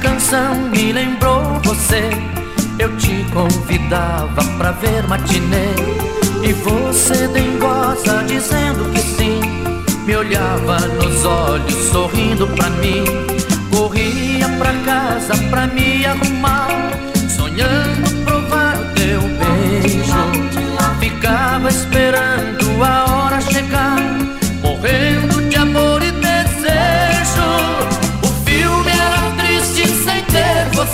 canção me lembrou você. Eu te convidava pra ver matinê e você dengosa dizendo que sim. Me olhava nos olhos sorrindo pra mim. Corria pra casa pra me arrumar,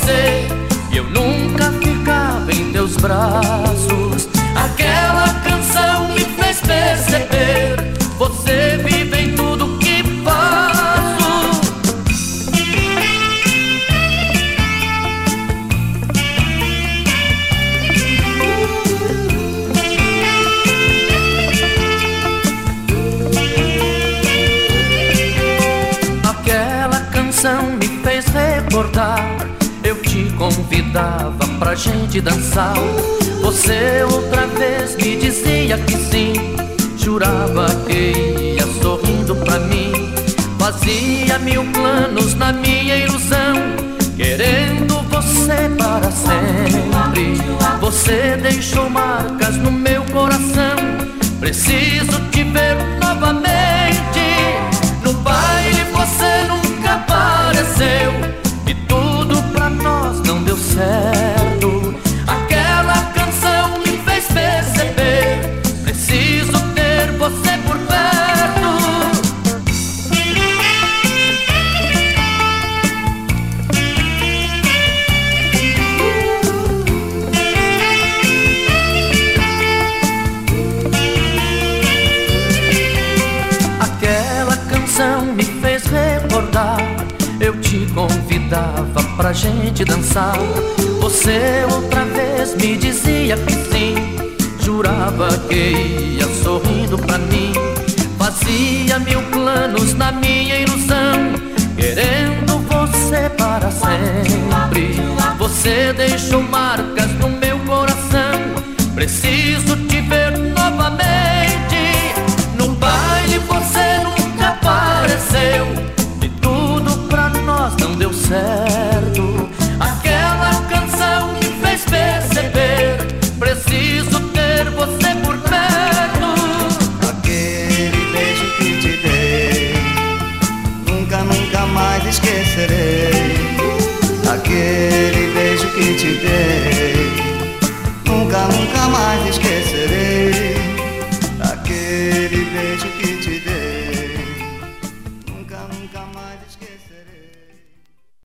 você, e eu nunca ficava em teus braços. Aquela canção me fez perceber, você vive em tudo que faço. Aquela canção me convidava pra gente dançar. Você outra vez me dizia que sim. Jurava que ia sorrindo pra mim. Fazia mil planos na minha ilusão. Querendo você para sempre. Você deixou marcas no meu coração. Preciso te ver novamente. said pra gente dançar. Você outra vez me dizia que sim. Jurava que ia sorrindo pra mim. Fazia mil planos na minha ilusão. Querendo você para sempre. Você deixou marcas no meu coração. Preciso Beijo.